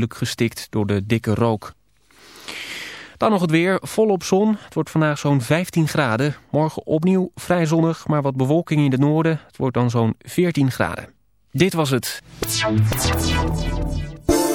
gestikt door de dikke rook. Dan nog het weer, volop zon. Het wordt vandaag zo'n 15 graden. Morgen opnieuw vrij zonnig, maar wat bewolking in het noorden. Het wordt dan zo'n 14 graden. Dit was het.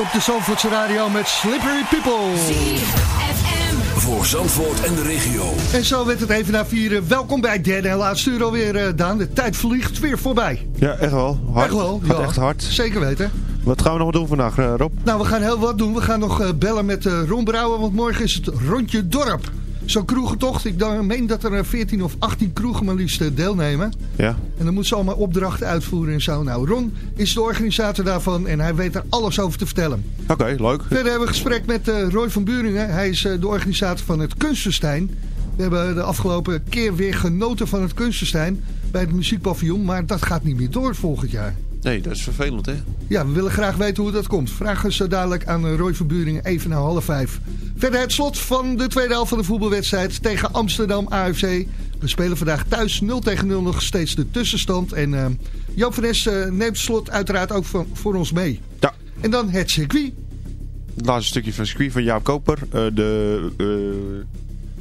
Op de Zandvoortse Radio met Slippery People. Voor Zandvoort en de regio. En zo werd het even na vieren. Welkom bij het derde en laatste uur alweer, eh, Daan. De tijd vliegt weer voorbij. Ja, echt wel. Hard. Echt wel, Gaat ja. echt hard. Zeker weten. Wat gaan we nog doen vandaag, eh, Rob? Nou, we gaan heel wat doen. We gaan nog eh, bellen met eh Ron Brouwer, want morgen is het rondje dorp. Zo'n kroegentocht. Ik meen dat er eh, 14 of 18 kroegen maar liefst eh, deelnemen. Ja. En dan moeten ze allemaal opdrachten uitvoeren en zo. Nou, Ron is de organisator daarvan en hij weet er alles over te vertellen. Oké, leuk. Verder hebben we een gesprek met eh, Roy van Buringen. Hij is eh, de organisator van het Kunstenstein. We hebben de afgelopen keer weer genoten van het Kunstenstein bij het muziekpaviljoen. Maar dat gaat niet meer door volgend jaar. Nee, dat is vervelend, hè? Ja, we willen graag weten hoe dat komt. Vragen zo dadelijk aan eh, Roy van Buringen even na half vijf. Verder het slot van de tweede helft van de voetbalwedstrijd tegen Amsterdam AFC. We spelen vandaag thuis 0 tegen 0 nog steeds de tussenstand. En eh Joop van Nes eh, neemt het slot uiteraard ook van, voor ons mee. Ja. En dan het circuit. Het laatste stukje van circuit van Jaap Koper. Eh, de, eh,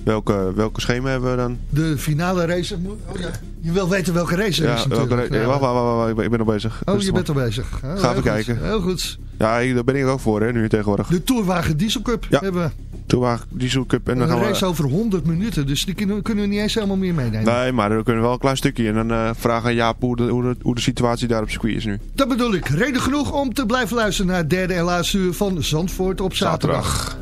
welke, welke schema hebben we dan? De finale race. Oh ja, je wil weten welke race er Ja, is welke, natuurlijk. Ja. wacht, wacht, wacht, wacht, ik ben- al bezig. Oh, je bent al bezig. Oh, Ga even kijken. Heel goed. Ja, daar ben ik ook voor, hè, nu tegenwoordig. De Tourwagen Diesel Cup Ja. hebben we. Toen waren Diesel Cup en dan Een gaan race we... over 100 minuten. Dus die kunnen, kunnen we niet eens helemaal meer meenemen. Nee, maar dan kunnen we wel een klein stukje. En dan eh, vragen aan Jaap hoe de, hoe, de, hoe de situatie daar op circuit is nu. Dat bedoel ik. Reden genoeg om te blijven luisteren naar het derde en laatste uur van Zandvoort op zaterdag. Alles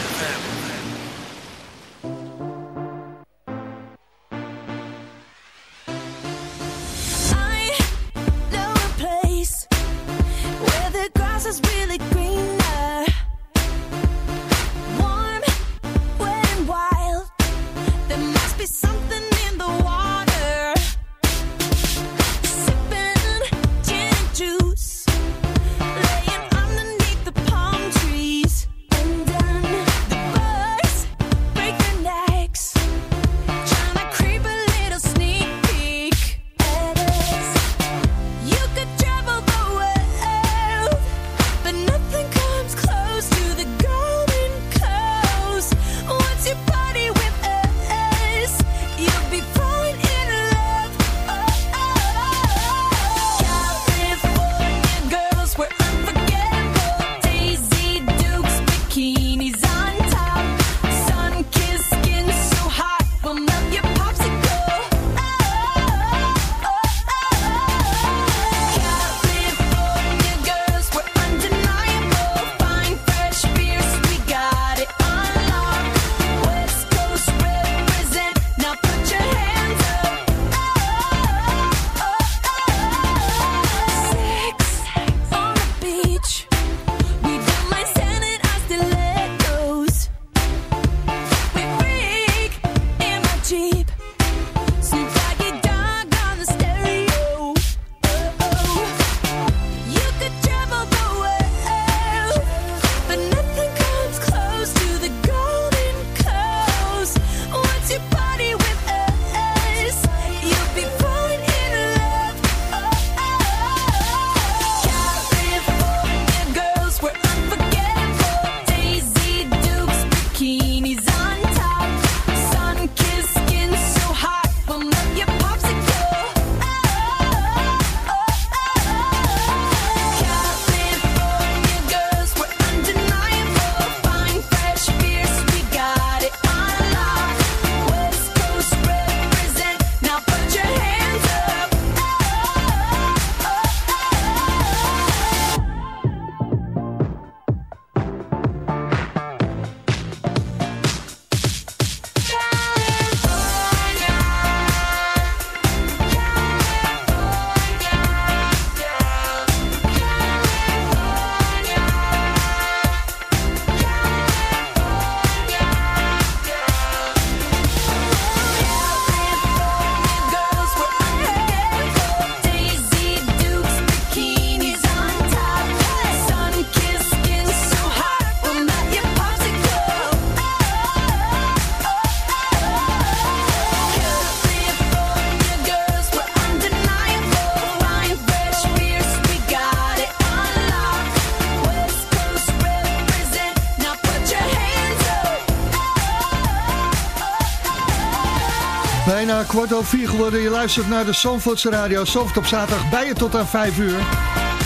Kwart over vier geworden. Je luistert naar de Zandvoortse Radio. Zandvoort op zaterdag bij je tot aan vijf uur.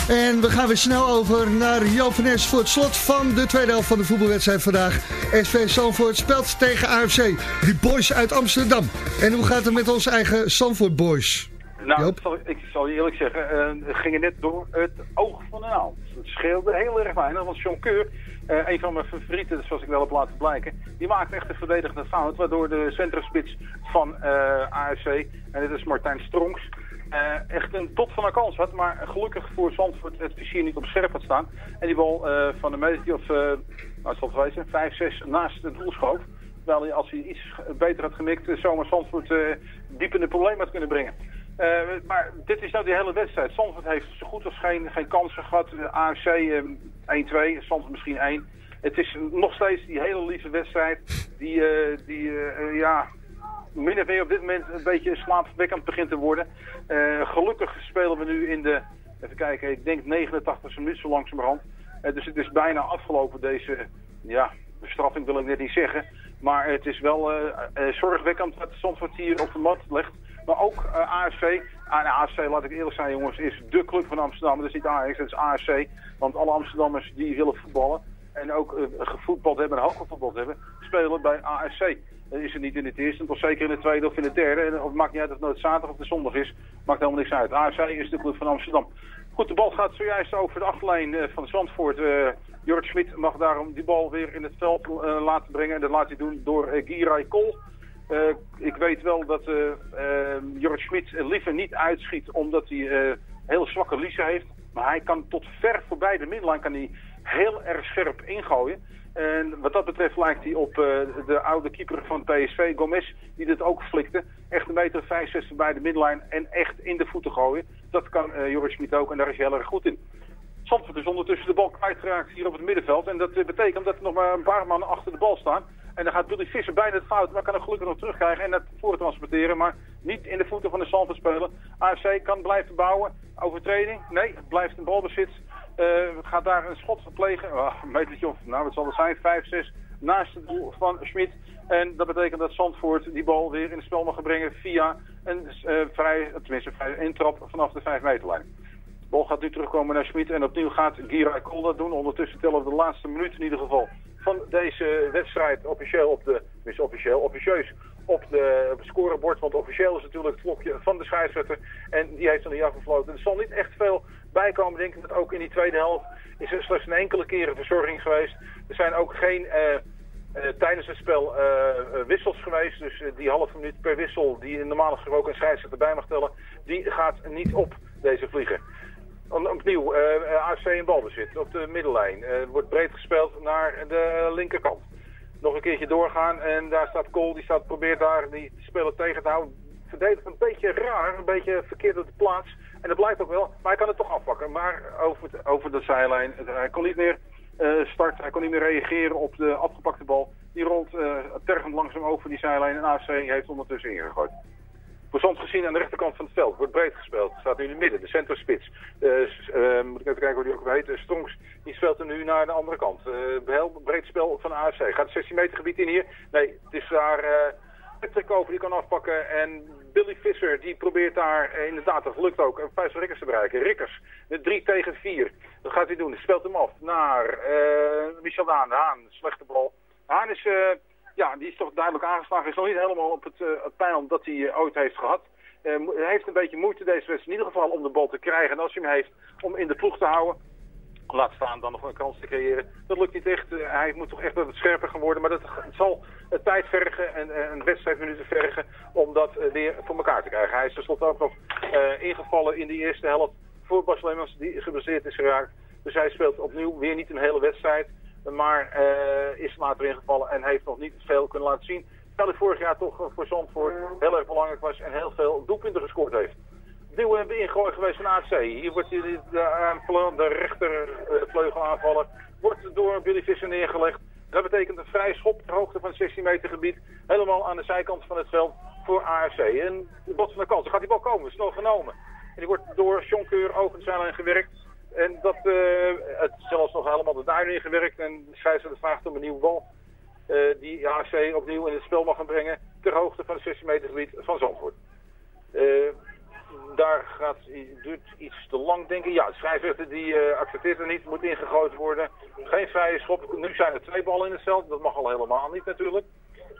En we gaan weer snel over naar Joop voor het slot van de tweede helft van de voetbalwedstrijd vandaag. SV Zandvoort speelt tegen AFC. Die boys uit Amsterdam. En hoe gaat het met onze eigen Zandvoort boys? Nou, Joop? ik zal, ik zal je eerlijk zeggen, eh, we gingen net door het oog van de naald. Het scheelde heel erg weinig, want John Keur, eh, een van mijn favorieten, zoals ik wel heb laten blijken, die maakt echt een verdedigende fout, waardoor de centrumspits van eh, AFC, en dit is Martijn Stronks, eh, echt een tot van een kans had, maar gelukkig voor Zandvoort het vizier niet op scherp had staan. En die bal eh, van de meter, of, uh, nou, het zal het wezen, 5, 6 naast het doel schoof. Terwijl hij, als hij iets beter had gemikt, zomaar Zandvoort diep in de problemen had kunnen brengen. Maar dit is nou die hele wedstrijd. Zandvoort heeft zo goed als geen, geen kansen gehad. AFC eh, 1-2, Zandvoort misschien 1. Het is nog steeds die hele lieve wedstrijd die, eh, die eh, eh, ja, min of meer op dit moment een beetje slaapverwekkend begint te worden. Gelukkig spelen we nu in de, even kijken, ik denk 89 minuut zo langzamerhand. Dus het is bijna afgelopen deze, ja, bestraffing wil ik net niet zeggen. Maar het is wel zorgwekkend dat Zandvoort hier op de mat legt. Maar ook AFC. Nou, AFC, laat ik eerlijk zijn jongens, is de club van Amsterdam. Dat is niet Ajax, dat is AFC. Want alle Amsterdammers die willen voetballen. En ook eh, gevoetbald hebben en hoog gevoetbald hebben, spelen bij ASC. Is het niet in het eerste, of zeker in de tweede of in de derde. En het maakt niet uit of het nou zaterdag of de zondag is. Maakt helemaal niks uit. ASC is de club van Amsterdam. Goed, de bal gaat zojuist over de achterlijn eh, van Zandvoort. Eh Jort Schmid mag daarom die bal weer in het veld laten brengen. En dat laat hij doen door uh, Giray. Eh, ik weet wel dat eh, Jort Schmid liever niet uitschiet omdat hij hele zwakke liezen heeft. Maar hij kan tot ver voorbij de middenlijn kan hij heel erg scherp ingooien. En wat dat betreft lijkt hij op eh, de oude keeper van PSV, Gomez, die dit ook flikte. Echt een meter 65 bij de middenlijn en echt in de voeten gooien. Dat kan eh Joris Schmid ook en daar is hij heel erg goed in. Zandvoort is ondertussen de bal kwijtgeraakt hier op het middenveld. En dat eh, betekent dat er nog maar een paar mannen achter de bal staan. En dan gaat Billy Visser bijna het fout, maar kan hem gelukkig nog terugkrijgen en dat voortransporteren. Maar niet in de voeten van de Zandvoort spelen. AFC kan blijven bouwen. Overtreding? Nee, het blijft een balbezit. Eh, gaat daar een schot plegen. Oh, een metertje of, nou wat zal het zijn, 5, 6 naast het doel van Schmid. En dat betekent dat Zandvoort die bal weer in het spel mag brengen via een eh, vrij, tenminste vrij intrap vanaf de 5 meterlijn. De bal gaat nu terugkomen naar Schmid en opnieuw gaat Gira Kool dat doen. Ondertussen tellen we de laatste minuut in ieder geval van deze wedstrijd officieel op de, dus officieel, officieus op, de, het scorebord. Want officieel is natuurlijk het klokje van de scheidsrechter en die heeft nog niet afgefloten. Er zal niet echt veel bijkomen, denk ik. Dat ook in die tweede helft is er slechts een enkele keer een verzorging geweest. Er zijn ook geen... eh, eh, tijdens het spel eh, wissels geweest. Dus die halve minuut per wissel die normaal gesproken een scheidsrechter bij mag tellen, die gaat niet op deze vliegen. Opnieuw, AFC in balbezit op de middellijn. Eh, wordt breed gespeeld naar de linkerkant. Nog een keertje doorgaan en daar staat Kool, die staat, probeert daar die speler tegen te houden. Verdedigt een beetje raar, een beetje verkeerd op de plaats. En dat blijkt ook wel, maar hij kan het toch afpakken. Maar over, over de zijlijn, hij kon niet meer eh, starten, hij kon niet meer reageren op de afgepakte bal. Die rolt eh tergend langzaam over die zijlijn en AFC heeft ondertussen ingegooid. Verzand gezien aan de rechterkant van het veld. Wordt breed gespeeld. Staat nu in het midden. De centerspits. Eh, moet ik even kijken hoe die ook heet. Eh, Strongs. Die speelt er nu naar de andere kant. Heel breed spel van AFC. Gaat het 16 meter gebied in hier? Nee, het is daar... Patrick Koper die kan afpakken. En Billy Visser die probeert daar eh, inderdaad, dat lukt ook, een Rikkers te bereiken. Rikkers, de 3 tegen 4. Dat gaat hij doen. Hij speelt hem af naar eh, Michel Daan. Haan, slechte bal. Haan is, eh, ja, die is toch duidelijk aangeslagen. Is nog niet helemaal op het, het pijl dat hij ooit heeft gehad. Eh, hij heeft een beetje moeite deze wedstrijd in ieder geval om de bal te krijgen. En als hij hem heeft, om in de ploeg te houden. Laat staan dan nog een kans te creëren. Dat lukt niet echt. Eh, hij moet toch echt wat scherper gaan worden. Maar dat zal tijd vergen en eh, een wedstrijdminuten vergen om dat eh, weer voor elkaar te krijgen. Hij is tenslotte ook nog ingevallen in die eerste helft voor Bas Lemmers die geblesseerd is geraakt. Dus hij speelt opnieuw weer niet een hele wedstrijd. Maar is later ingevallen en heeft nog niet veel kunnen laten zien. Terwijl hij vorig jaar toch voor Zandvoort heel erg belangrijk was en heel veel doelpunten gescoord heeft. Opnieuw hebben we ingooi geweest van AFC. Hier wordt die- de, de, aanvaller, de rechter eh, wordt door Billy Visser neergelegd. Dat betekent een vrij schop ter hoogte van het 16 meter gebied. Helemaal aan de zijkant van het veld voor AFC. En bot van de kans. Gaat die bal komen. Snel genomen. En die wordt door Jonkeur de zijlijn gewerkt. En dat, eh, het zelfs nog helemaal de duin ingewerkt. En de scheidsrechter vraagt om een nieuwe bal. eh, die AFC opnieuw in het spel mag gaan brengen. Ter hoogte van het 16 meter gebied van Zandvoort. Eh, daar gaat, duurt iets te lang, denk ik. Ja, de scheidsrechter die eh, accepteert het niet, moet ingegooid worden. Geen vrije schop. Nu zijn er twee ballen in het veld. Dat mag al helemaal niet natuurlijk.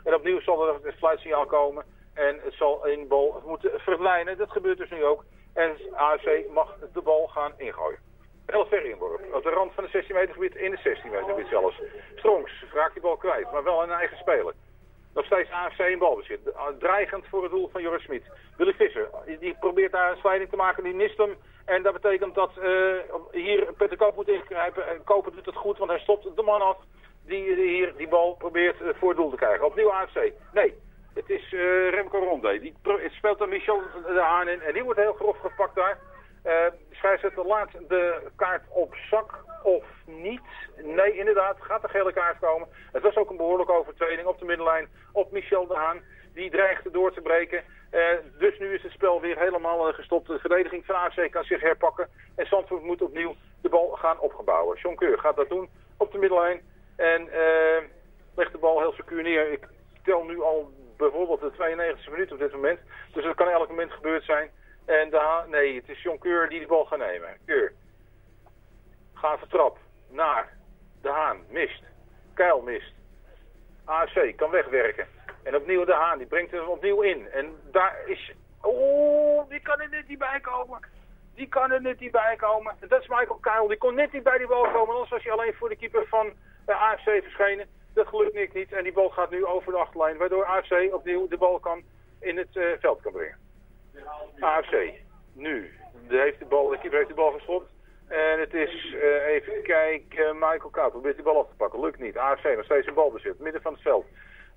En opnieuw zal er een fluitsignaal komen. En het zal een bal moeten verdwijnen. Dat gebeurt dus nu ook. En AFC mag de bal gaan ingooien. Heel ver. Op de rand van het 16 meter gebied, in het 16 meter gebied zelfs. Strongs raakt die bal kwijt, maar wel een eigen speler. Nog steeds AFC in balbezit. Dreigend voor het doel van Joris Smit. Willy Visser, die probeert daar een slijding te maken, die mist hem. En dat betekent dat eh, hier Peter Koop moet ingrijpen. En Koper doet het goed, want hij stopt de man af die hier die bal probeert eh, voor het doel te krijgen. Opnieuw AFC. Nee, het is eh, Remco Ronde. Die speelt dan Michel de Haan in. En die wordt heel grof gepakt daar. Eh, de scheidsrechter laat de kaart op zak of niet. Nee, inderdaad, gaat de gele kaart komen. Het was ook een behoorlijke overtreding op de middenlijn op Michel de Haan. Die dreigde door te breken. Eh, dus nu is het spel weer helemaal eh, gestopt. De verdediging van AFC kan zich herpakken. En Zandvoort moet opnieuw de bal gaan opgebouwen. John Keur gaat dat doen op de middenlijn. En legt de bal heel secuur neer. Ik tel nu al bijvoorbeeld de 92e minuut op dit moment. Dus dat kan elk moment gebeurd zijn. En de Ha- nee, het is John Keur die de bal gaat nemen. Keur. Gaat vertrap naar De Haan mist. Keil mist. AFC kan wegwerken. En opnieuw De Haan, die brengt hem opnieuw in. En daar is... Oh, die kan er net niet bij komen. Die kan er net niet bij komen. En dat is Michael Keil. Die kon net niet bij die bal komen. Anders was hij alleen voor de keeper van de AFC verschenen. Dat gelukt niks niet. En die bal gaat nu over de achterlijn. Waardoor AFC opnieuw de bal kan in het eh, veld kan brengen. AFC. Nu. De, heeft de, bal, de keeper heeft de bal geschopt. En het is, eh, even kijken, Michael Koud probeert die bal af te pakken. Lukt niet. AFC nog steeds een balbezit. Midden van het veld.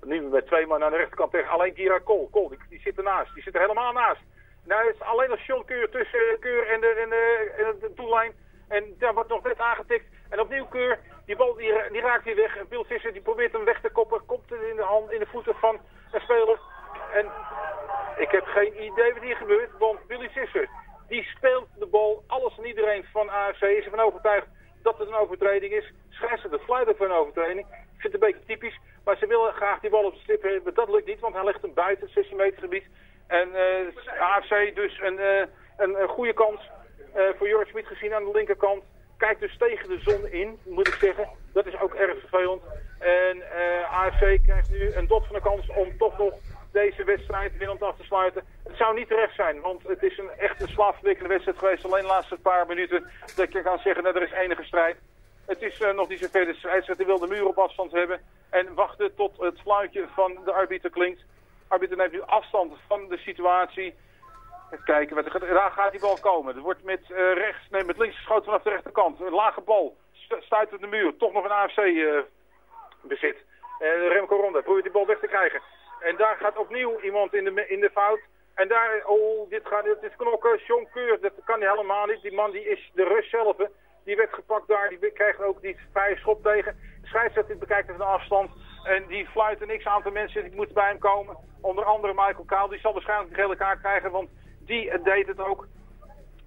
Nu met twee man aan de rechterkant tegen alleen Kira Kool. Kool, die, zit ernaast. Die zit er helemaal naast. Nou, is alleen nog John Keur tussen eh, Keur en de, en de, en de doellijn. En daar wordt nog net aangetikt. En opnieuw Keur, die bal die, die raakt weer weg. En die probeert hem weg te koppen. Komt in de, hand, in de voeten van een speler. En ik heb geen idee wat hier gebeurt. Want Billy Sisser, die speelt de bal. Alles en iedereen van AFC is ervan overtuigd dat het een overtreding is. Schrijft de fluit voor een overtreding. Ik vind het een beetje typisch. Maar ze willen graag die bal op de stip hebben. Dat lukt niet, want hij legt hem buiten het 16 meter gebied. En eh AFC dus een, eh, een, een goede kans eh, voor Jorrit Smit gezien aan de linkerkant. Kijkt dus tegen de zon in, moet ik zeggen. Dat is ook erg vervelend. En AFC krijgt nu een dot van de kans om toch nog deze wedstrijd winnend af te sluiten. Het zou niet terecht zijn, want het is een echt een wedstrijd geweest. Alleen de laatste paar minuten dat je kan zeggen dat er is enige strijd. Het is eh, nog niet zover. De scheidsrechter wil de muur op afstand hebben. En wachten tot het fluitje van de arbiter klinkt. De arbiter neemt nu afstand van de situatie. Even kijken, wat er daar gaat die bal komen. Er wordt met eh, rechts, nee, met links geschoten vanaf de rechterkant. Een lage bal. St- Stuit op de muur. Toch nog een AFC eh, bezit. Remco Ronde probeert die bal weg te krijgen. En daar gaat opnieuw iemand in de, in de fout. En daar, oh, dit gaat, dit is knokken. John Keur, dat kan helemaal niet. Die man die is de rust zelf. Die werd gepakt daar, die krijgt ook die vrije schop tegen. De scheidsrechter bekijkt het van de afstand. En die fluit een x-aantal mensen die moeten bij hem komen. Onder andere Michael Kaal, die zal waarschijnlijk een gele kaart krijgen, want die deed het ook.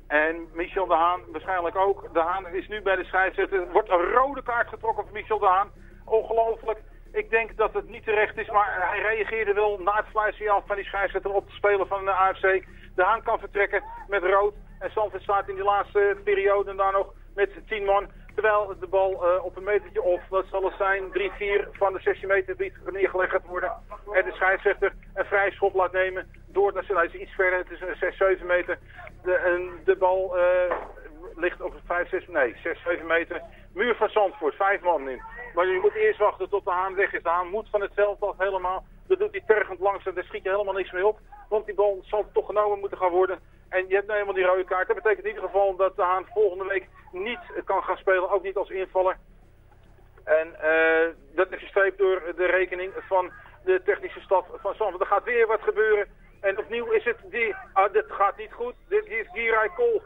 En Michel de Haan waarschijnlijk ook. De Haan is nu bij de scheidsrechter. Er wordt een rode kaart getrokken voor Michel de Haan. Ongelooflijk. Ik denk dat het niet terecht is, maar hij reageerde wel na het fluitsignaal van die scheidsrechter op de speler van de AFC. De Haan kan vertrekken met rood. En Sanford staat in die laatste periode daar nog met 10 man. Terwijl de bal eh, op een metertje of, wat zal het zijn, 3-4 van de 16 meter gebied neergelegd gaat worden. En de scheidsrechter een vrije schop laat nemen. Door, dat is iets verder, het is een 6, 7 meter. De, en de bal eh, ligt op 5, 6, nee, 6, 7 meter. Muur van Zandvoort, vijf man in. Maar je moet eerst wachten tot de haan weg is. De haan moet van het veld af helemaal. Dat doet hij tergend langzaam, daar schiet je helemaal niks mee op. Want die bal zal toch genomen moeten gaan worden. En je hebt nou eenmaal die rode kaart. Dat betekent in ieder geval dat de Haan volgende week niet kan gaan spelen. Ook niet als invaller. En eh, dat is gestreept door de rekening van de technische staf van Zandvoort. Er gaat weer wat gebeuren. En opnieuw is het, die, ah, dit gaat niet goed. Dit is Giray Kool.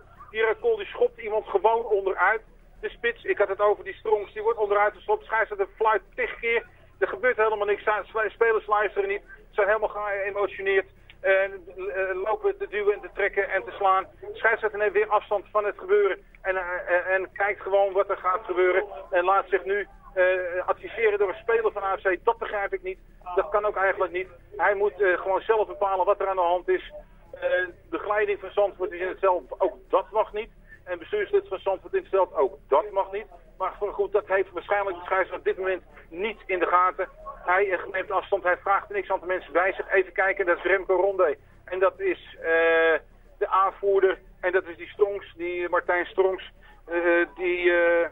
Kool die schopt iemand gewoon onderuit. De spits, ik had het over die strongs, die wordt onderuit geschopt. Scheidsrechter fluit tig keer. Er gebeurt helemaal niks. Spelers luisteren niet. Zijn helemaal geëmotioneerd. En eh, lopen te duwen en te trekken en te slaan. Scheidsrechter neemt weer afstand van het gebeuren. En, eh, eh, en kijkt gewoon wat er gaat gebeuren. En laat zich nu eh, adviseren door een speler van AFC. Dat begrijp ik niet. Dat kan ook eigenlijk niet. Hij moet eh, gewoon zelf bepalen wat er aan de hand is. Eh, begeleiding van Zandvoort is in het veld. Ook dat mag niet. En bestuurslid van Zandvoort in het veld. Ook dat mag niet. Maar voor goed, dat heeft waarschijnlijk de scheidsrechter op dit moment niet in de gaten. Hij eh, neemt afstand. Hij vraagt niks aan de mensen bij. Even kijken, dat is Remco Ronde. En dat is eh, de aanvoerder. En dat is die Strongs, die Martijn Strongs. eh, die eh,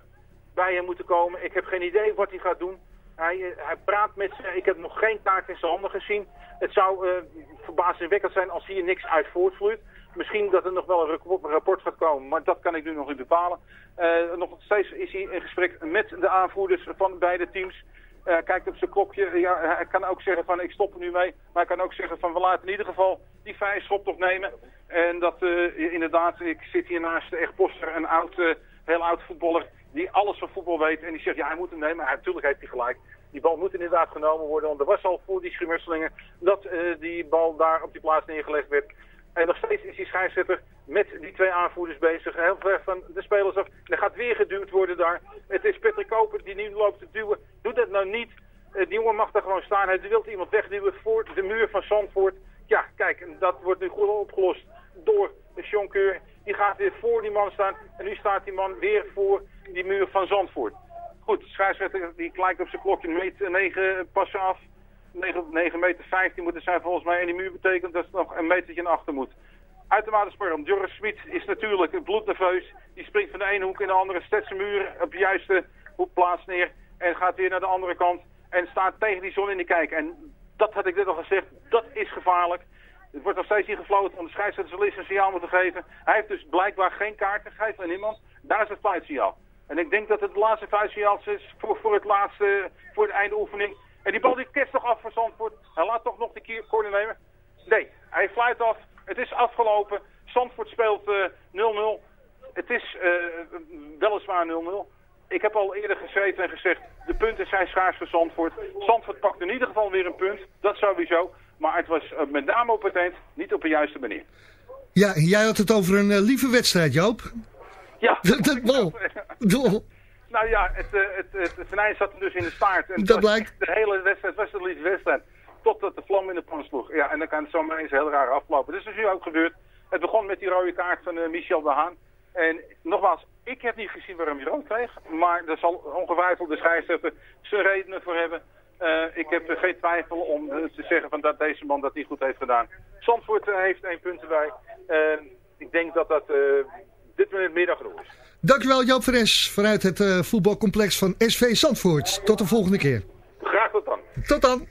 bij hem moeten komen. Ik heb geen idee wat hij gaat doen. Hij, eh, hij praat met ze. Ik heb nog geen kaart in zijn handen gezien. Het zou eh verbazingwekkend zijn als hier niks uit voortvloeit. Misschien dat er nog wel een rapport- gaat komen, maar dat kan ik nu nog niet bepalen. Eh, nog steeds is hij in gesprek met de aanvoerders van beide teams. Hij kijkt op zijn klokje. Ja, hij kan ook zeggen van ik stop er nu mee. Maar hij kan ook zeggen van we laten in ieder geval die vrije schop nog nemen. En dat eh, inderdaad, ik zit hier naast echt Poster, een oud, heel oud voetballer die alles van voetbal weet. En die zegt ja hij moet hem nemen. Hij, natuurlijk heeft hij gelijk. Die bal moet inderdaad genomen worden. Want er was al voor die schimmerselingen dat die bal daar op die plaats neergelegd werd. En nog steeds is die scheidsrechter met die twee aanvoerders bezig. Heel ver van de spelers af. Er gaat weer geduwd worden daar. Het is Patrick Koper die nu loopt te duwen. Doe dat nou niet. Eh, die jongen mag daar gewoon staan. Hij wil iemand wegduwen voor de muur van Zandvoort. Ja, kijk, dat wordt nu goed opgelost door de Jonkeur. Die gaat weer voor die man staan. En nu staat die man weer voor die muur van Zandvoort. Goed, de scheidsrechter die kijkt op zijn klokje meter 9 passen af. 9, 9 meter 15 moeten zijn volgens mij. En die muur betekent dat er nog een metertje naar achter moet. Uitermate spannend. Joris Smit is natuurlijk bloednerveus. Die springt van de ene hoek in de andere, zet zijn muur op de juiste hoekplaats neer. En gaat weer naar de andere kant. En staat tegen die zon in de kijk. En dat had ik net al gezegd, dat is gevaarlijk. Het wordt nog steeds hier gefloten, want de scheidsrechter een signaal moeten geven. Hij heeft dus blijkbaar geen kaart gegeven aan iemand. Daar is het fluitsignaal. En ik denk dat het laatste fluitsignaal is voor, voor het laatste, voor de eindoefening. En die bal die ketst toch af voor Zandvoort. Hij laat toch nog de keer corner nemen. Nee, hij fluit af. Het is afgelopen. Zandvoort speelt eh, 0-0. Het is eh, weliswaar 0-0. Ik heb al eerder geschreven en gezegd, de punten zijn schaars voor Zandvoort. Zandvoort pakt in ieder geval weer een punt, dat sowieso. Maar het was eh, met name op het eind niet op de juiste manier. Ja, jij had het over een eh, lieve wedstrijd, Joop. Ja. Doel. Nou ja, het, eh, het, het, het venijn zat er dus in de staart. En Dat blijkt. De hele wedstrijd was lieve wedstrijd. Totdat de vlam in de pan sloeg. Ja, en dan kan het zomaar eens heel raar aflopen. Dus dat is nu ook gebeurd. Het begon met die rode kaart van eh, Michel de Haan. En nogmaals, ik heb niet gezien waarom hij rood kreeg. Maar daar zal ongetwijfeld de scheidsrechter zijn redenen voor hebben. Eh, ik heb er geen twijfel om te zeggen van dat deze man dat niet goed heeft gedaan. Zandvoort heeft één punt erbij. Ik denk dat dat dit middag genoeg is. Dankjewel Joop Fres vanuit het eh, voetbalcomplex van SV Zandvoort. Tot de volgende keer. Graag tot dan. Tot dan.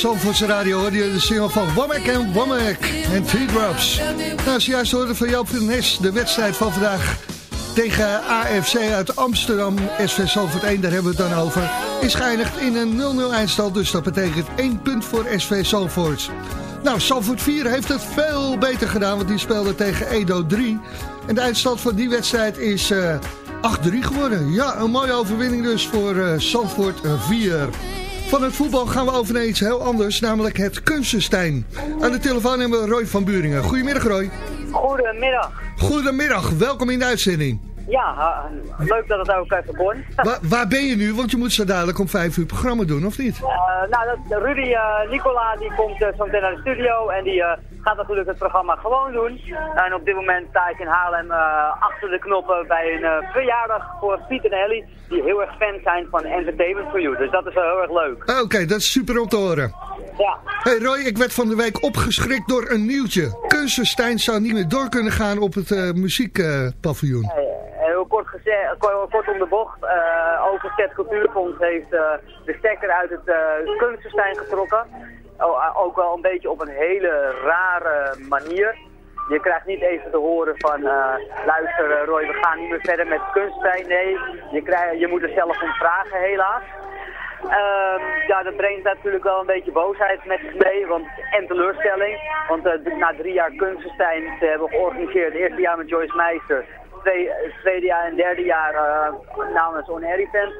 Zandvoortse Radio hoorde je de single van Womack en Womack en Teardrops. Nou, zojuist hoorde van Joop van Nes de wedstrijd van vandaag tegen AFC uit Amsterdam. SV Zandvoort 1, daar hebben we het dan over. Is geëindigd in een 0-0 eindstand, dus dat betekent 1 punt voor SV Zandvoort. Nou, Zandvoort 4 heeft het veel beter gedaan, want die speelde tegen Edo 3. En de eindstand van die wedstrijd is eh 8-3 geworden. Ja, een mooie overwinning dus voor eh Zandvoort 4. Van het voetbal gaan we over naar iets heel anders, namelijk het Kunstenstein. Aan de telefoon hebben we Roy van Buringen. Goedemiddag Roy. Goedemiddag. Goedemiddag, welkom in de uitzending. Ja, leuk dat het ook even kon. Wa- waar ben je nu? Want je moet zo dadelijk om vijf uur programma doen, of niet? Eh, nou, dat, Rudy eh, Nicola die komt eh, zo meteen naar de studio en die gaat natuurlijk het programma gewoon doen. En op dit moment sta ik in Haarlem achter de knoppen bij een verjaardag voor Piet en Ellie, die heel erg fan zijn van Entertainment for You. Dus dat is wel heel erg leuk. Oké, dat is super om te horen. Ja. Hey Roy, ik werd van de week opgeschrikt door een nieuwtje. Kunstenstein zou niet meer door kunnen gaan op het eh, muziekpaviljoen. Heel gezegd, kort, om de bocht, eh Overzet Cultuurfonds heeft eh, de stekker uit het uh, kunstenstein getrokken. O- eh, ook wel een beetje op een hele rare manier. Je krijgt niet even te horen van, eh, luister eh, Roy, we gaan niet meer verder met kunstenstein. Nee, je, krijg, je moet er zelf om vragen helaas. Ehm, ja, dat brengt natuurlijk wel een beetje boosheid met zich mee want, en teleurstelling. Want eh, na drie jaar Kunstenstein te hebben georganiseerd, het eerste jaar met Joyce Meister, tweede jaar en derde jaar eh, namens On Air Event,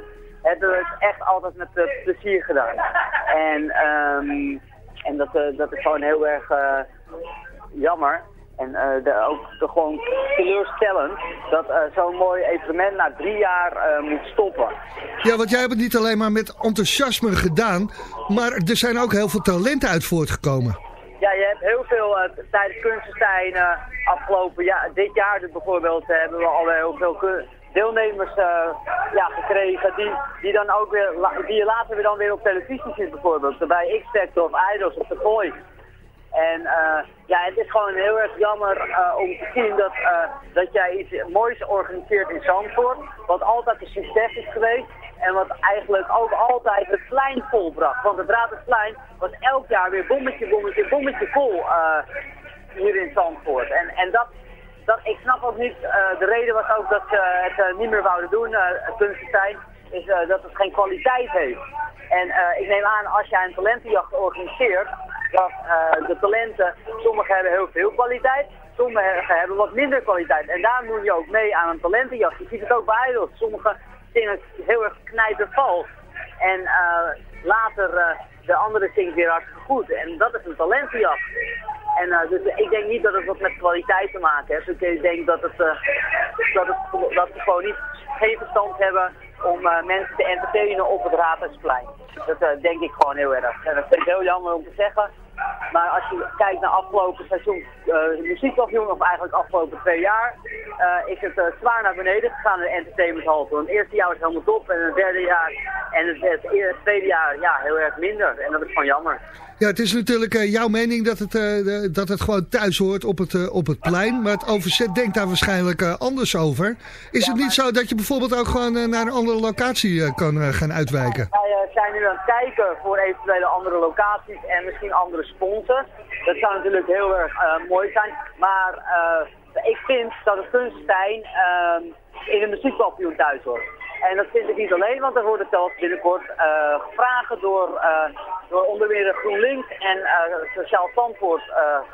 hebben we het echt altijd met eh, plezier gedaan. En, ehm, en dat, eh, dat is gewoon heel erg jammer. En de, ook de, gewoon teleurstellend dat zo'n mooi evenement na drie jaar moet stoppen. Ja, want jij hebt het niet alleen maar met enthousiasme gedaan, maar er zijn ook heel veel talenten uit voortgekomen. Ja, je hebt heel veel eh, tijdens Kunstenstein eh, afgelopen jaar, dit jaar dus bijvoorbeeld, eh, hebben we al heel veel deelnemers ja, gekregen die, die, dan ook weer, die je later weer dan weer op televisie ziet bijvoorbeeld. Bij X-Factor of Idols of The Voice. En ja, het is gewoon heel erg jammer om te zien dat, dat jij iets moois organiseert in Zandvoort. Wat altijd een succes is geweest. En wat eigenlijk ook altijd het plein volbracht. Want het Raadhuisplein was elk jaar weer bommetje, bommetje, bommetje vol eh, hier in Zandvoort. En, en dat, dat, ik snap ook niet, eh, de reden was ook dat ze het eh, niet meer wouden doen, het Kunstenstein, is dat het geen kwaliteit heeft. En ik neem aan, als jij een talentenjacht organiseert, dat de talenten, sommigen hebben heel veel kwaliteit, sommigen hebben wat minder kwaliteit. En daar moet je ook mee aan een talentenjacht. Je ziet het ook bij Idols. Sommigen zingen heel erg knijtervals. En eh, later uh, de andere zingt weer hartstikke goed. En dat is een talentenjacht. En uh, dus ik denk niet dat het wat met kwaliteit te maken heeft. Ik denk dat, het, dat, het, we gewoon niet, geen verstand hebben om mensen te entertainen op het Raadhuisplein. Dat denk ik gewoon heel erg. En dat vind ik heel jammer om te zeggen. Maar als je kijkt naar afgelopen seizoen uh, muziekkampioen, of eigenlijk afgelopen twee jaar, uh, is het uh, zwaar naar beneden gegaan in de entertainmenthalte. Het eerste jaar was helemaal top en het derde jaar en het, het, tweede jaar ja, heel erg minder. En dat is gewoon jammer. Ja, het is natuurlijk uh, jouw mening dat het, uh, dat het gewoon thuis hoort op het, uh, op het plein. Maar het overzet denkt daar waarschijnlijk anders over. Is het niet zo dat je bijvoorbeeld ook gewoon naar een andere locatie kan gaan uitwijken? Wij zijn nu aan het kijken voor eventuele andere locaties en misschien andere sponsors. Dat zou natuurlijk heel erg mooi zijn. Maar ik vind dat het Kunststein in een muziekkampioen thuis hoort. En dat vind ik niet alleen, want er worden zelfs binnenkort uh, gevraagd door, uh, door onder meer GroenLinks en uh, Sociaal Zandvoort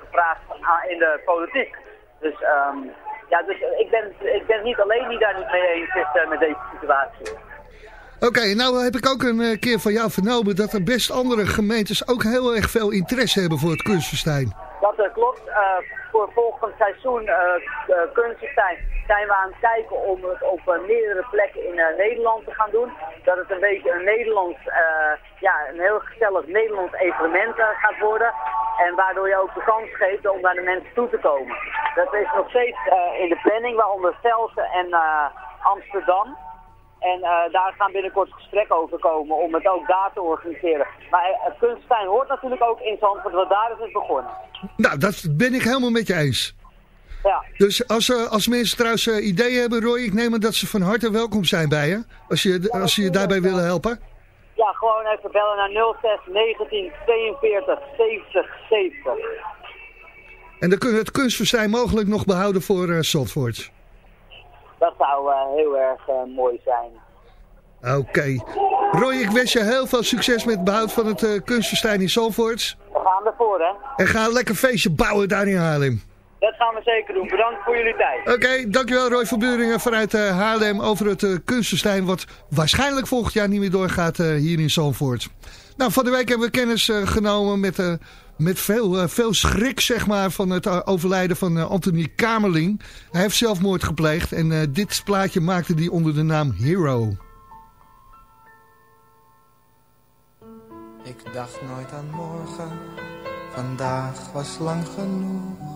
gevraagd in de politiek. Dus, um, ja, dus ik, ben, ik ben niet alleen die daar niet mee eens is met deze situatie. Oké, okay, nou heb ik ook een keer van jou vernomen dat er best andere gemeentes ook heel erg veel interesse hebben voor het kunstfestijn. Dat klopt. voor volgend seizoen uh, kunstenstein zijn we aan het kijken om het op uh, meerdere plekken in uh, Nederland te gaan doen. Dat het een beetje een Nederlands, ja, een heel gezellig Nederlands evenement gaat worden. En waardoor je ook de kans geeft om naar de mensen toe te komen. Dat is nog steeds in de planning, waaronder Velsen en Amsterdam. En daar gaan binnenkort gesprekken over komen om het ook daar te organiseren. Maar uh, hoort natuurlijk ook in Zandvoort, want daar is het begonnen. Nou, dat ben ik helemaal met je eens. Ja. Dus als, uh, als mensen trouwens ideeën hebben, Roy, ik neem aan dat ze van harte welkom zijn bij je. Als je, als je je daarbij willen helpen. Ja, gewoon even bellen naar 06 19 42 70 70. En dan kunnen we het kunstfestijn mogelijk nog behouden voor eh Zandvoort. Dat zou eh, heel erg eh, mooi zijn. Oké. Roy, ik wens je heel veel succes met het behoud van het eh, kunstfestijn in Zandvoort. We gaan ervoor, hè? En ga een lekker feestje bouwen daar in Haarlem. Dat gaan we zeker doen. Bedankt voor jullie tijd. Oké, dankjewel Roy van Buringen vanuit eh, Haarlem over het eh kunstenstein... wat waarschijnlijk volgend jaar niet meer doorgaat eh, hier in Zandvoort. Nou, van de week hebben we kennis eh, genomen met, eh, met veel, eh, veel schrik zeg maar, van het overlijden van eh, Anthony Kamerling. Hij heeft zelfmoord gepleegd en eh, dit plaatje maakte hij onder de naam Hero. Ik dacht nooit aan morgen, vandaag was lang genoeg.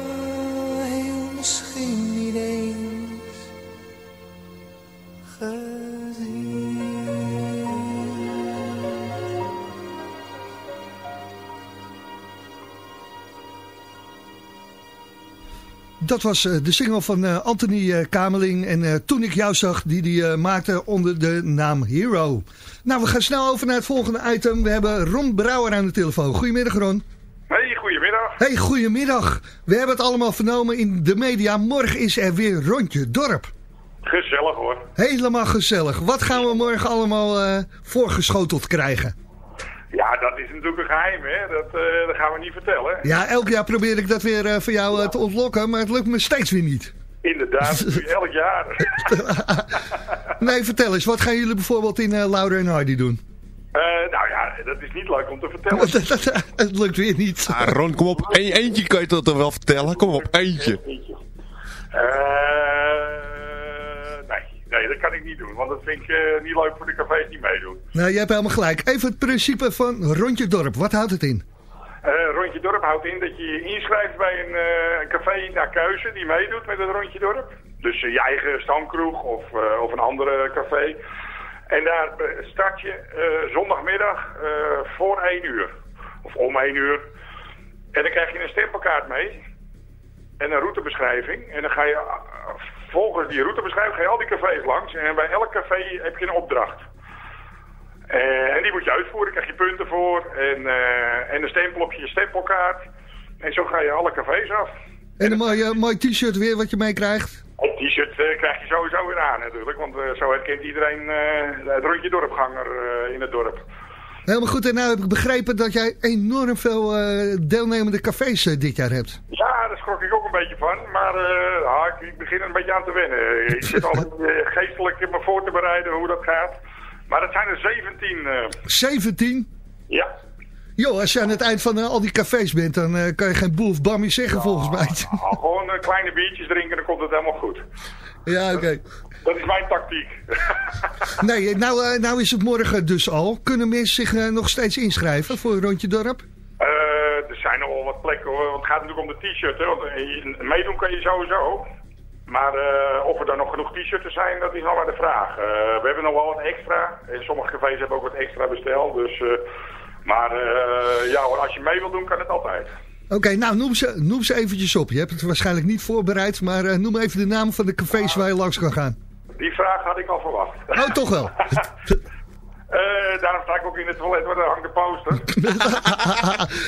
Dat was eh, de single van eh, Anthony eh, Kamerling. En toen ik jou zag, die die maakte onder de naam Hero. Nou, we gaan snel over naar het volgende item. We hebben Ron Brouwer aan de telefoon. Goedemiddag, Ron. Hey, goedemiddag. Hey, goedemiddag. We hebben het allemaal vernomen in de media. Morgen is er weer Rondje Dorp. Gezellig hoor. Helemaal gezellig. Wat gaan we morgen allemaal eh, voorgeschoteld krijgen? Ja, dat is natuurlijk een geheim, hè. Dat, eh, dat gaan we niet vertellen. Ja, elk jaar probeer ik dat weer eh, voor jou eh, te ontlokken, maar het lukt me steeds weer niet. Inderdaad, dat doe je elk jaar. Nee, vertel eens, wat gaan jullie bijvoorbeeld in eh Louder en Hardy doen? Eh, nou ja, dat is niet leuk om te vertellen. het lukt weer niet. Ah, Ron, kom op. Eén, eentje kan je dat toch wel vertellen? Kom op, eentje. Eh, nee, dat kan ik niet doen. Want dat vind ik eh, niet leuk voor de cafés die meedoen. Nou, je hebt helemaal gelijk. Even het principe van Rondje Dorp. Wat houdt het in? Eh, rondje dorp houdt in dat je je inschrijft bij een, eh, een café naar keuze die meedoet met het rondje dorp. Dus je eigen stamkroeg of, of een andere café. En daar start je zondagmiddag voor 1 uur. Of om 1 uur. En dan krijg je een stempelkaart mee. En een routebeschrijving. En dan ga je volgens die routebeschrijving ga je al die cafés langs. En bij elk café heb je een opdracht. Eh, en die moet je uitvoeren, daar krijg je punten voor. En, eh, en een stempel op je stempelkaart. En zo ga je alle cafés af. En een mooi, eh, mooi t-shirt weer wat je meekrijgt. Een t-shirt krijg je sowieso weer aan natuurlijk. Want zo herkent iedereen het rondje dorpganger in het dorp. Helemaal goed. En nou heb ik begrepen dat jij enorm veel eh, deelnemende cafés eh, dit jaar hebt. Ja, daar schrok ik ook een beetje van. Maar eh, ah, ik, begin er een beetje aan te wennen. Ik zit al geestelijk me voor te bereiden hoe dat gaat. Maar het zijn er 17. eh 17? ja. Jo, als je aan het eind van al die cafés bent, dan kan je geen boel of bammy zeggen volgens mij. Al gewoon eh, kleine biertjes drinken, dan komt het helemaal goed. ja, oké. Dat is mijn tactiek. Nee, nou, eh, nou is het morgen dus al. Kunnen mensen zich eh, nog steeds inschrijven voor een rondje dorp? Eh, er zijn wel wat plekken hoor. Want het gaat natuurlijk om de t-shirt. eh, meedoen kan je sowieso. Maar eh, of er dan nog genoeg t-shirts zijn, dat is nog maar de vraag. Eh, we hebben nog wel wat extra. En sommige cafés hebben ook wat extra besteld. Dus, eh, maar eh, ja hoor, als je mee wil doen, kan het altijd. Oké, nou noem ze, noem ze eventjes op. Je hebt het waarschijnlijk niet voorbereid, maar eh, noem even de namen van de cafés waar je langs kan gaan. Die vraag had ik al verwacht. Oh, toch wel. Eh, daarom sta ik ook in het toilet, want daar hangt de poster.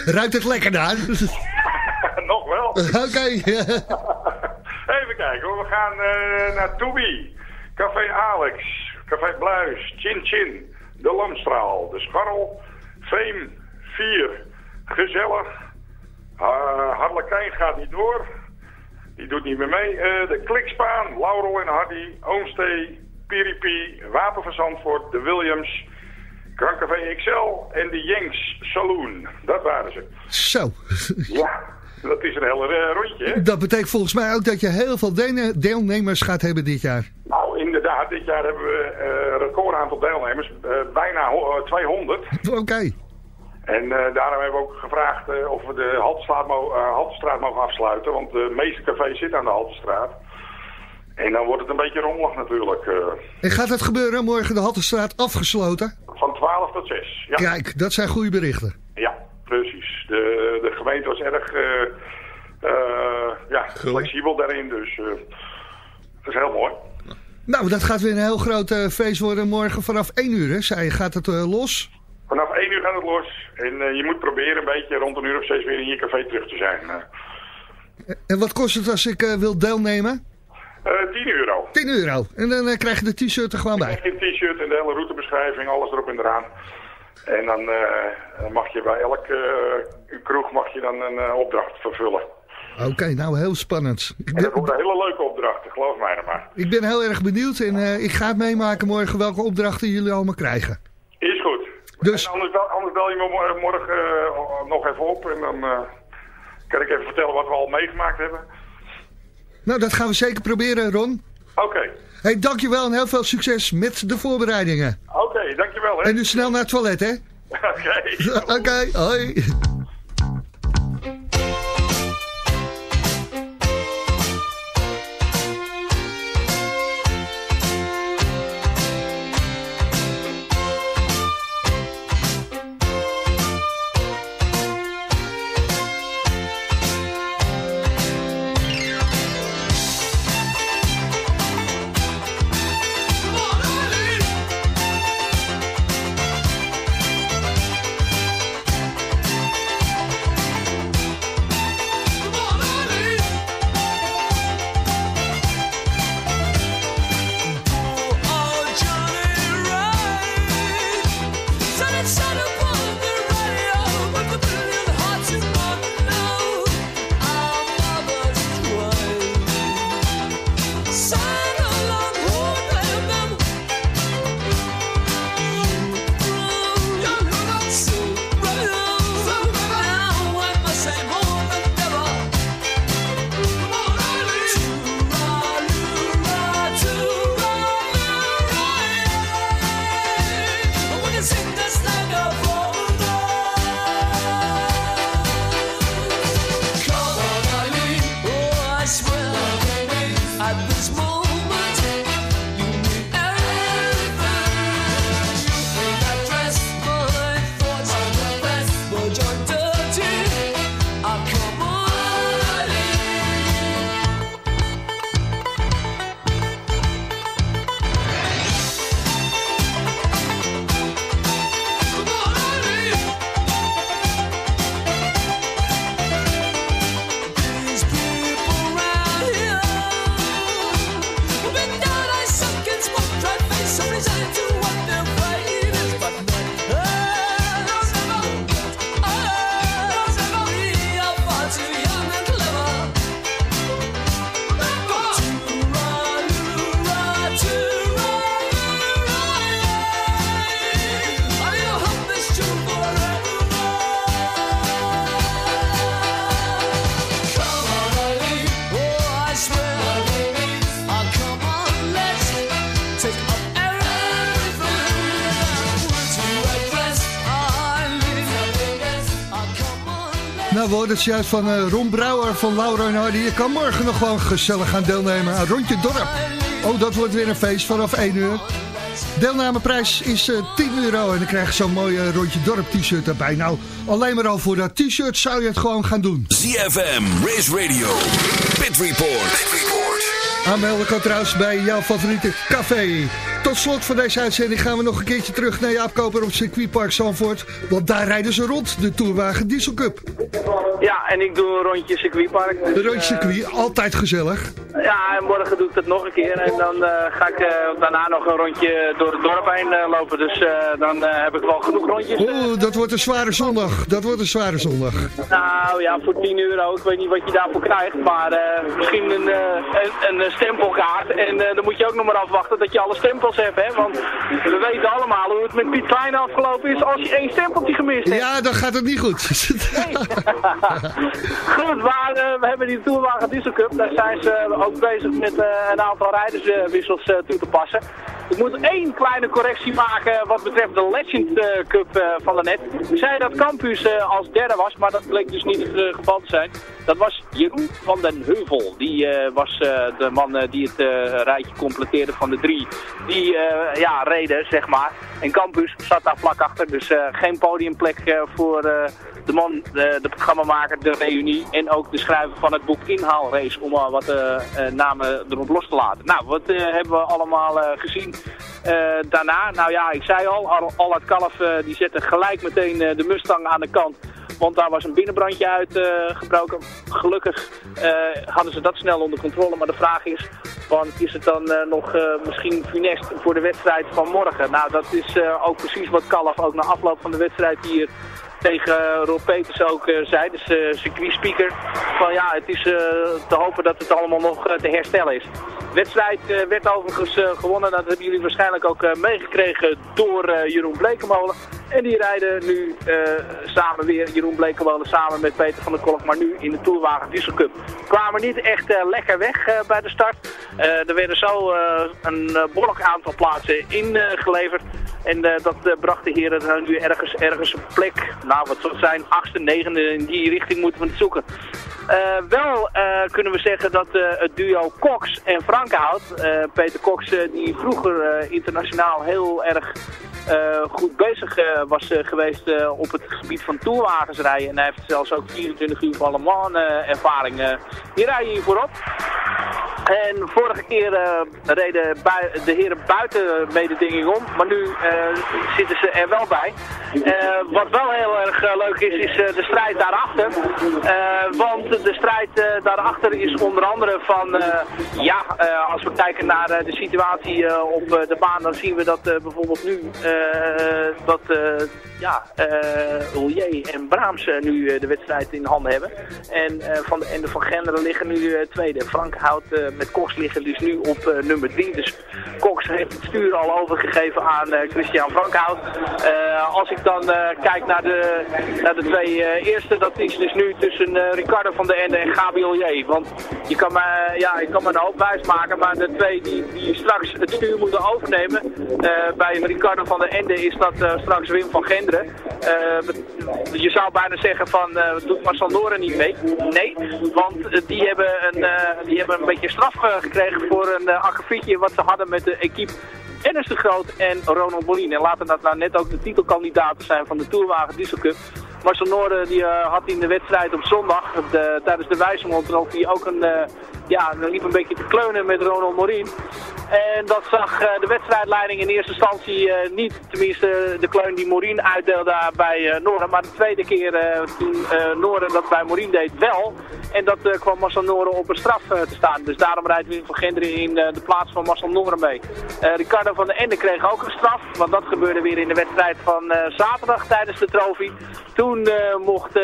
Ruikt het lekker daar? nog wel. Oké. Even kijken hoor, we gaan eh, naar Tobi, Café Alex, Café Bluis, Chin Chin, De Lamstraal, De Scharrel, Veem, 4, Gezellig, uh, Harlekijn gaat niet door, die doet niet meer mee, Eh, De Klikspaan, Laurel en Hardy, Oomstee, Piripi, Wapen van Zandvoort, De Williams, Krankcafé XL en de Jenks Saloon. Dat waren ze. Zo. Ja, dat is een hele eh, rondje hè. Dat betekent volgens mij ook dat je heel veel deelnemers gaat hebben dit jaar. Nou, inderdaad. Dit jaar hebben we eh, een record aantal deelnemers. bijna ho- eh, 200. Oké. En eh, daarom hebben we ook gevraagd eh, of we de Haltestraat, mo eh, Haltestraat mogen afsluiten. Want de meeste cafés zitten aan de Haltestraat. En dan wordt het een beetje rommelig natuurlijk. eh, En gaat dat gebeuren morgen de Hattenstraat afgesloten? van 12 tot 6. Ja, Kijk, dat zijn goede berichten. ja precies. De, de gemeente was erg eh, eh, ja, flexibel daarin. Dus eh, dat is heel mooi. Nou, dat gaat weer een heel groot feest worden morgen vanaf 1 uur. Hè? Zei je, gaat het eh, los? Vanaf 1 uur gaat het los. En eh, je moet proberen een beetje rond een uur of 6 weer in je café terug te zijn. eh. En wat kost het als ik eh, wil deelnemen? Eh 10 euro. 10 euro. En dan eh, krijg je de t-shirt er gewoon bij. Een t-shirt en de hele routebeschrijving, alles erop en eraan. En dan eh, mag je bij elke eh, kroeg mag je dan een eh, opdracht vervullen. Oké, nou heel spannend. Ik En dat ben, wordt een hele leuke opdracht, geloof mij er maar. ik ben heel erg benieuwd en eh, ik ga het meemaken morgen welke opdrachten jullie allemaal krijgen. Is goed. Dus- En anders, bel, anders bel je me mo- morgen eh, nog even op en dan eh, kan ik even vertellen wat we al meegemaakt hebben. Nou, dat gaan we zeker proberen, Ron. Oké, Hey, dankjewel en heel veel succes met de voorbereidingen. oké, dankjewel hè. En nu snel naar het toilet, hè? Oké. Oké, hoi. Nou, we hoorden het juist van eh, Ron Brouwer van Laura en Hardy. Je kan morgen nog gewoon gezellig gaan deelnemen aan Rondje Dorp. Oh, dat wordt weer een feest vanaf 1 uur. Deelnameprijs is eh, 10 euro en dan krijg je zo'n mooi eh, Rondje Dorp t-shirt erbij. Nou, alleen maar al voor dat t-shirt zou je het gewoon gaan doen. ZFM, Race Radio, Pit Report. Aanmelden kan trouwens bij jouw favoriete café. Tot slot van deze uitzending gaan we nog een keertje terug naar Jaap Koper op circuitpark Zandvoort. Want daar rijden ze rond, de Tourwagen Diesel Cup. Ja, en ik doe een rondje circuitpark. De rondje circuit, altijd gezellig. Ja, en morgen doe ik dat nog een keer. En dan eh, ga ik eh, daarna nog een rondje door het dorp heen eh, lopen. Dus eh, dan eh, heb ik wel genoeg rondjes. Oeh, dat wordt een zware zondag. Dat wordt een zware zondag. Nou ja, voor 10 euro. Ik weet niet wat je daarvoor krijgt. Maar eh, misschien een, eh, een, een stempelkaart. En eh, dan moet je ook nog maar afwachten dat je alle stempels Hè? Want we weten allemaal hoe het met Piet Klein afgelopen is als je één stempeltje gemist hebt. Ja, dan gaat het niet goed. Goed, maar eh, we hebben die Tourwagen Diesel Cup. Daar zijn ze ook bezig met eh, een aantal rijderswissels eh, toe te passen. Ik moet één kleine correctie maken wat betreft de Legend eh, Cup eh, van de net. We zeiden dat Campus eh, als derde was, maar dat bleek dus niet het eh, geval te zijn. Dat was Jeroen van den Heuvel. Die eh, was eh, de man eh, die het rijtje completeerde van de drie. Die ja, reden, zeg maar. En Campus zat daar vlak achter, dus geen podiumplek voor de man, de, de programmamaker, de reunie en ook de schrijver van het boek Inhaalrace. Om al wat namen erop los te laten. Nou, wat hebben we allemaal gezien daarna? Nou ja, ik zei al, Al- Allard Kalf die zette gelijk meteen de Mustang aan de kant. Want daar was een binnenbrandje uitgebroken. Gelukkig eh, hadden ze dat snel onder controle. Maar de vraag is, van, is het dan eh, nog eh, misschien funest voor de wedstrijd van morgen? Nou, dat is eh, ook precies wat Kalf ook na afloop van de wedstrijd hier tegen Rob Peters ook eh, zei, dus uh, circuitspeaker, van ja, het is eh, te hopen dat het allemaal nog eh, te herstellen is. De wedstrijd eh, werd overigens eh, gewonnen, dat hebben jullie waarschijnlijk ook eh, meegekregen door eh, Jeroen Blekemolen. En die rijden nu eh, samen weer, Jeroen Blekemolen samen met Peter van der Kolk, maar nu in de Tourwagen Diesel Cup. Kwamen niet echt eh, lekker weg eh, bij de start. Er werden zo een behoorlijk aantal plaatsen ingeleverd. En dat bracht de heren nu ergens, ergens een plek, nou wat zal zijn, achtste, negende, in die richting moeten we het zoeken. Wel kunnen we zeggen dat het duo Cox en Frankhout, eh, Peter Cox die vroeger internationaal heel erg goed bezig eh, was eh, geweest eh, op het gebied van toerwagens rijden. En hij heeft zelfs ook 24 uur van Le eh, ervaring. eh, die rijden hier voorop. En vorige keer eh, reden de heren buiten mededinging om, maar nu eh, zitten ze er wel bij. Eh, wat wel heel erg eh, leuk is, is eh, de strijd daarachter. Eh, want de strijd eh, daarachter is onder andere van, eh, ja, eh, als we kijken naar eh, de situatie eh, op eh, de baan, dan zien we dat eh, bijvoorbeeld nu eh, dat eh, ja, eh Ollier en Braams eh, nu eh, de wedstrijd in handen hebben. En eh, Van de Ende van Genderen liggen nu eh, tweede. Frank houdt eh, met Cox liggen dus nu op eh, nummer drie. Dus Cox heeft het stuur al overgegeven aan eh, Christian Frankhout. Eh, als ik dan eh, kijk naar de, naar de twee eh, eerste, dat is dus nu tussen eh, Ricardo van der Ende en Gabi Ollier. Want je kan me, ja, ik kan me een hoop wijs maken, maar de twee die, die straks het stuur moeten overnemen, eh, bij Ricardo van der Ende is dat eh, straks Wim van Genderen. Eh, je zou bijna zeggen van, eh, doet Marcel Noren niet mee? Nee, want die, hebben een, die hebben een beetje straf gekregen voor een uh, wat ze hadden met de equipe Dennis de Groot en Ronald Molin. En laten dat nou net ook de titelkandidaten zijn van de Tourwagen Diesel Cup. Marcel Noorden die, had in de wedstrijd op zondag, tijdens de Wijzemond, die ook een, eh, ja, liep een beetje te kleunen met Ronald Morin. En dat zag eh, de wedstrijdleiding in eerste instantie eh, niet, tenminste de kleun die Morin uitdeelde daar bij eh Noorden. Maar de tweede keer toen Noorden dat bij Morin deed wel. En dat kwam Marcel Noorden op een straf te staan. Dus daarom rijdt Wim van Genderen in de plaats van Marcel Noorden mee. Ricardo van der Ende kreeg ook een straf. Want dat gebeurde weer in de wedstrijd van zaterdag tijdens de trofee. Toen mocht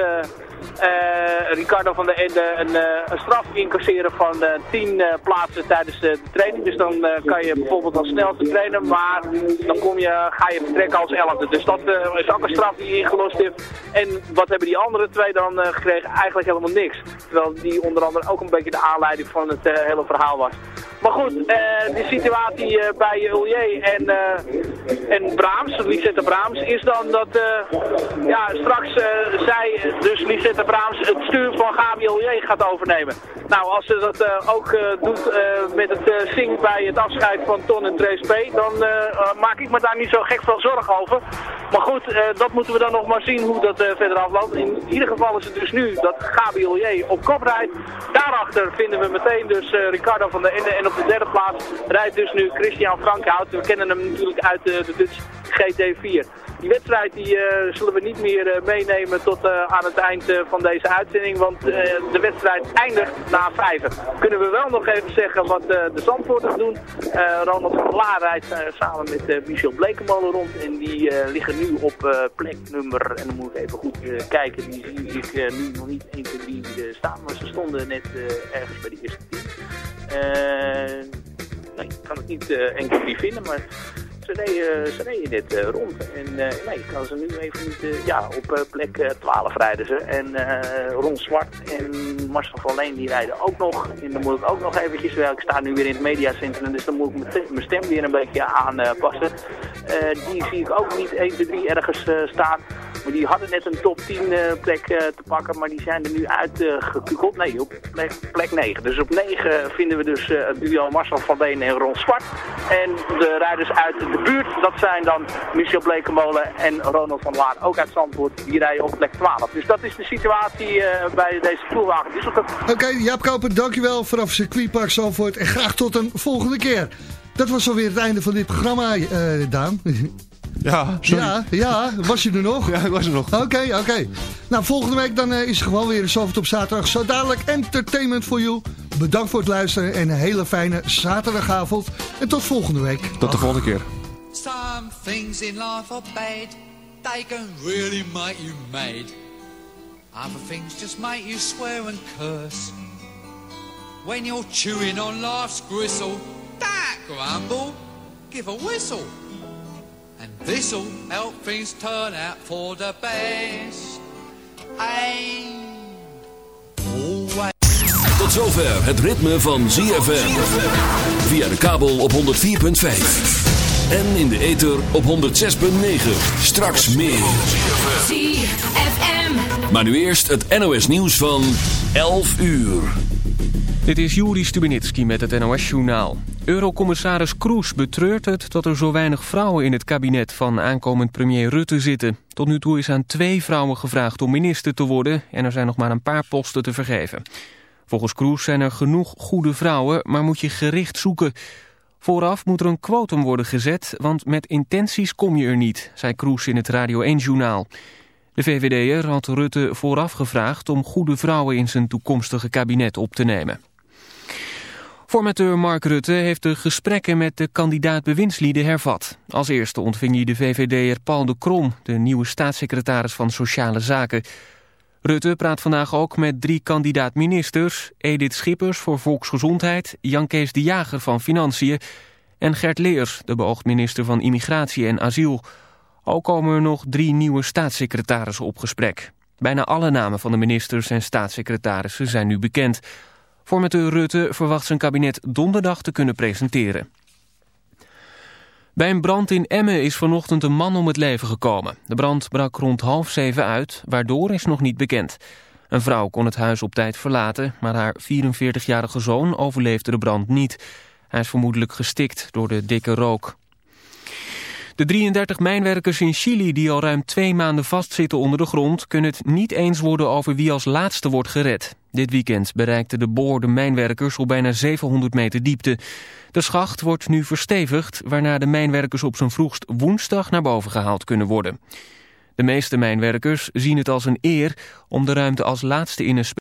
Ricardo van der Ende een, eh, een straf incasseren van eh, 10 eh, plaatsen tijdens de training. Dus dan eh, kan je bijvoorbeeld als snelste trainen, maar dan kom je, ga je vertrekken als elfde. Dus dat eh, is ook een straf die je ingelost hebt. En wat hebben die andere twee dan eh, gekregen? Eigenlijk helemaal niks. Terwijl die onder andere ook een beetje de aanleiding van het eh, hele verhaal was. Maar goed, eh, die situatie eh, bij Ulier en, eh, en Braams, Lisette Braams, is dan dat eh, ja, straks eh, zij, dus Lisette Braams, het stuur van Gabi gaat overnemen. Nou, als ze dat eh, ook eh, doet eh, met het eh, zingen bij het afscheid van Ton en Trace P, dan eh, eh, maak ik me daar niet zo gek veel zorgen over. Maar goed, eh, dat moeten we dan nog maar zien hoe dat eh, verder afloopt. In ieder geval is het dus nu dat Gabi op kop rijdt. Daarachter vinden we meteen dus eh, Ricardo van der Ende. En op de derde plaats rijdt dus nu Christian Frankhout. We kennen hem natuurlijk uit eh, de Dutch GT4. Die wedstrijd die, eh, zullen we niet meer eh, meenemen tot eh, aan het eind van deze uitzending. Want de wedstrijd eindigt na vijven. Kunnen we wel nog even zeggen wat de Zandvoorters doen. Ronald van Laar rijdt samen met Michel Blekemolen rond. En die liggen nu op plek nummer, en dan moet ik even goed kijken. Die zie ik nu nog niet 1, 2, 3 eh, staan. Maar ze stonden net ergens bij de eerste tien. Eh, nee, ik kan het niet eh, 1, 2, 3 vinden, maar ze reden, ze reden net eh, rond. En eh, nee, ik kan ze nu even niet... eh, ja, op plek eh, 12 rijden ze. En Ron Zwart en Marcel van Leen die rijden ook nog. En dan moet ik ook nog eventjes... wel, Ik sta nu weer in het mediacentrum, dus dan moet ik mijn te- mijn stem weer een beetje aanpassen. Die zie ik ook niet 1, 2, 3 ergens staan. Maar die hadden net een top 10 eh, plek te pakken, maar die zijn er nu uitgekukeld. nee, op plek, plek 9. Dus op 9 vinden we dus het duo Marcel van Leen en Ron Zwart. En de rijders uit de buurt, dat zijn dan Michel Blekemolen en Ronald van Laar, ook uit Zandvoort. Die rijden op plek 12. Dus dat is de situatie eh, bij deze toerwagen Dieselcup. Oké, Jaap Koper, dankjewel vanaf circuitpark Zandvoort. En graag tot een volgende keer. Dat was alweer het einde van dit programma, eh, Daan. Ja, sorry. Ja, ja, was je er nog? Ja, ik was er nog. Oké, oké. Nou, volgende week dan eh, is er gewoon weer een Zandvoort op zaterdag. Zo dadelijk entertainment voor you. Bedankt voor het luisteren en een hele fijne zaterdagavond. En tot volgende week. Tot de volgende keer. Some things in life are bad. They can really make you mad. Other things just make you swear and curse. When you're chewing on life's gristle, that grumble, give a whistle. And this'll help things turn out for the best. And always. Tot zover het ritme van ZFM. Via de kabel op 104.5. En in de ether op 106.9. Straks meer. ZFM. Maar nu eerst het NOS nieuws van 11 uur. Dit is Juri Stubenitski met het NOS-journaal. Eurocommissaris Kroes betreurt het dat er zo weinig vrouwen in het kabinet van aankomend premier Rutte zitten. Tot nu toe is aan twee vrouwen gevraagd om minister te worden en er zijn nog maar een paar posten te vergeven. Volgens Kroes zijn er genoeg goede vrouwen, maar moet je gericht zoeken. Vooraf moet er een quotum worden gezet, want met intenties kom je er niet, zei Kroes in het Radio 1-journaal. De VVD'er had Rutte vooraf gevraagd om goede vrouwen in zijn toekomstige kabinet op te nemen. Formateur Mark Rutte heeft de gesprekken met de kandidaat bewindslieden hervat. Als eerste ontving hij de VVD'er Paul de Krom, de nieuwe staatssecretaris van Sociale Zaken. Rutte praat vandaag ook met drie kandidaat-ministers... Edith Schippers voor Volksgezondheid, Jan Kees de Jager van Financiën... en Gert Leers, de beoogd minister van Immigratie en Asiel. Ook komen er nog drie nieuwe staatssecretarissen op gesprek. Bijna alle namen van de ministers en staatssecretarissen zijn nu bekend... Formateur Rutte verwacht zijn kabinet donderdag te kunnen presenteren. Bij een brand in Emmen is vanochtend een man om het leven gekomen. De brand brak rond half zeven uit, waardoor is nog niet bekend. Een vrouw kon het huis op tijd verlaten, maar haar 44-jarige zoon overleefde de brand niet. Hij is vermoedelijk gestikt door de dikke rook. De 33 mijnwerkers in Chili die al ruim twee maanden vastzitten onder de grond... kunnen het niet eens worden over wie als laatste wordt gered. Dit weekend bereikten de boorde mijnwerkers op bijna 700 meter diepte. De schacht wordt nu verstevigd, waarna de mijnwerkers op zijn vroegst woensdag naar boven gehaald kunnen worden. De meeste mijnwerkers zien het als een eer om de ruimte als laatste in een